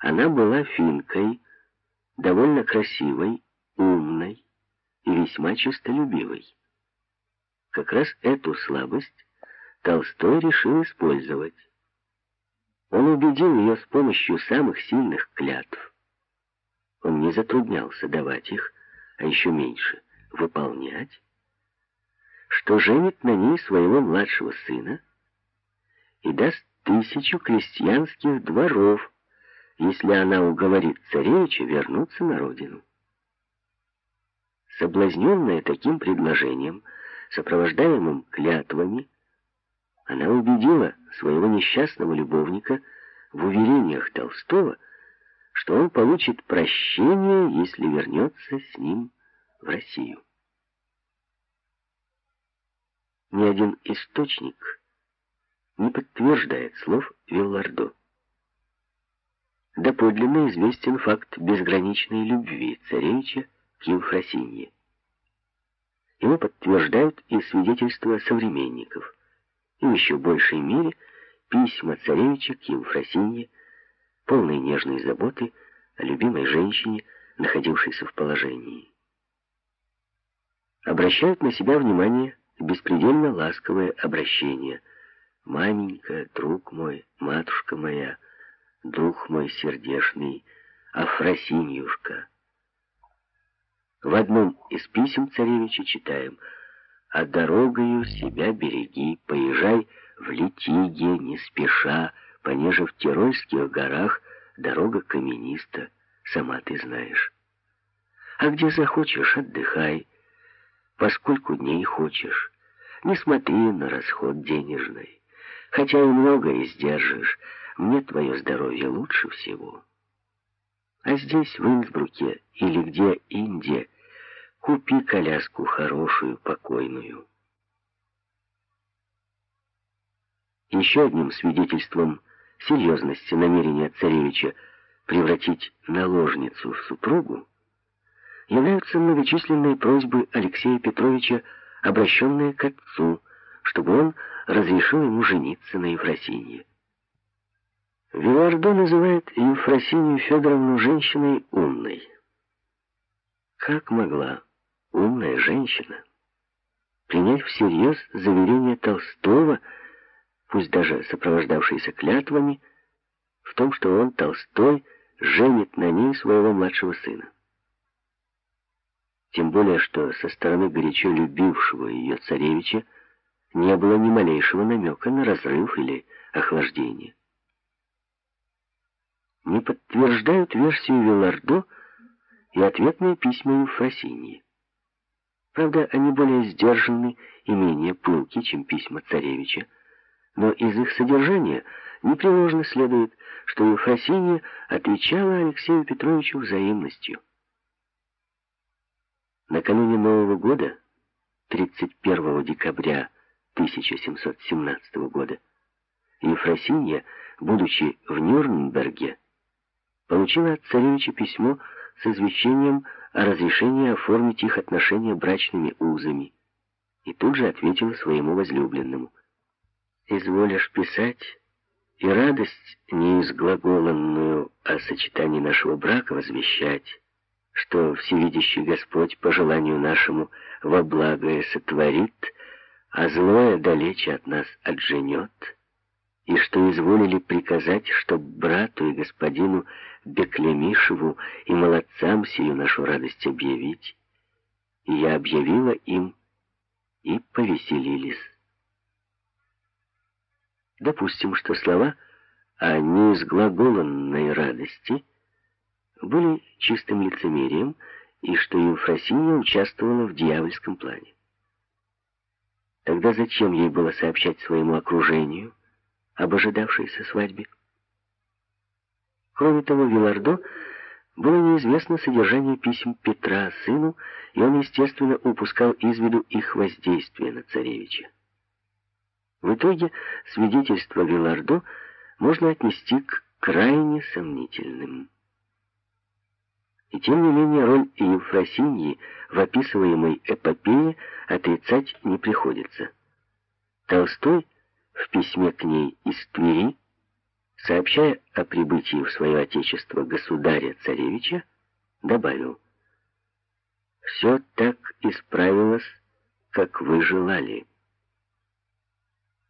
Она была финкой, довольно красивой, умной и весьма честолюбивой. Как раз эту слабость Толстой решил использовать. Он убедил ее с помощью самых сильных клятв. Он не затруднялся давать их, а еще меньше выполнять, что женит на ней своего младшего сына и даст тысячу крестьянских дворов, если она уговорит царевича вернуться на родину. Соблазненная таким предложением, сопровождаемым клятвами, она убедила своего несчастного любовника в уверениях Толстого, что он получит прощение, если вернется с ним в Россию. Ни один источник не подтверждает слов Виллардо. Доподлинно известен факт безграничной любви царевича к Евфросинье. Его подтверждают и свидетельства современников, и в еще большей мере письма царевича к Евфросинье, полные нежной заботы о любимой женщине, находившейся в положении. Обращают на себя внимание беспредельно ласковое обращение «Маменька, друг мой, матушка моя», дух мой сердешный, Афросиньюшка. В одном из писем царевича читаем «А дорогою себя береги, поезжай в Литиге, не спеша, понеже в Тирольских горах дорога камениста, сама ты знаешь. А где захочешь, отдыхай, поскольку дней хочешь, не смотри на расход денежный, хотя и много издержишь, мне твое здоровье лучше всего. А здесь, в Инсбруке или где Индия, купи коляску хорошую, покойную. Еще одним свидетельством серьезности намерения царевича превратить наложницу в супругу являются многочисленные просьбы Алексея Петровича, обращенные к отцу, чтобы он разрешил ему жениться на Ефросинье. Вивардо называет Ефросинию Федоровну женщиной умной. Как могла умная женщина принять всерьез заверение Толстого, пусть даже сопровождавшееся клятвами, в том, что он, Толстой, женит на ней своего младшего сына? Тем более, что со стороны горячо любившего ее царевича не было ни малейшего намека на разрыв или охлаждение не подтверждают версию Вилардо и ответные письма Ефросиньи. Правда, они более сдержаны и менее пылки, чем письма царевича, но из их содержания непреложно следует, что Ефросинья отвечала Алексею Петровичу взаимностью. Накануне Нового года, 31 декабря 1717 года, Ефросинья, будучи в Нюрнберге, получила от царевича письмо с извещением о разрешении оформить их отношения брачными узами и тут же ответила своему возлюбленному. «Изволишь писать, и радость неизглаголанную о сочетании нашего брака возвещать, что всевидящий Господь по желанию нашему во благое сотворит, а злое далече от нас отженет» и что изволили приказать, чтоб брату и господину Беклемишеву и молодцам сию нашу радость объявить. И я объявила им, и повеселились. Допустим, что слова о неизглаголанной радости были чистым лицемерием, и что Евфросинья участвовала в дьявольском плане. Тогда зачем ей было сообщать своему окружению, об ожидавшейся свадьбе. Кроме того, Вилардо было неизвестно содержание писем Петра сыну, и он, естественно, упускал из виду их воздействие на царевича. В итоге свидетельство Вилардо можно отнести к крайне сомнительным. И тем не менее роль Евфросиньи в описываемой эпопее отрицать не приходится. Толстой в письме к ней из Твери сообщая о прибытии в свое отечество государя-царевича, добавил, «Все так исправилось, как вы желали».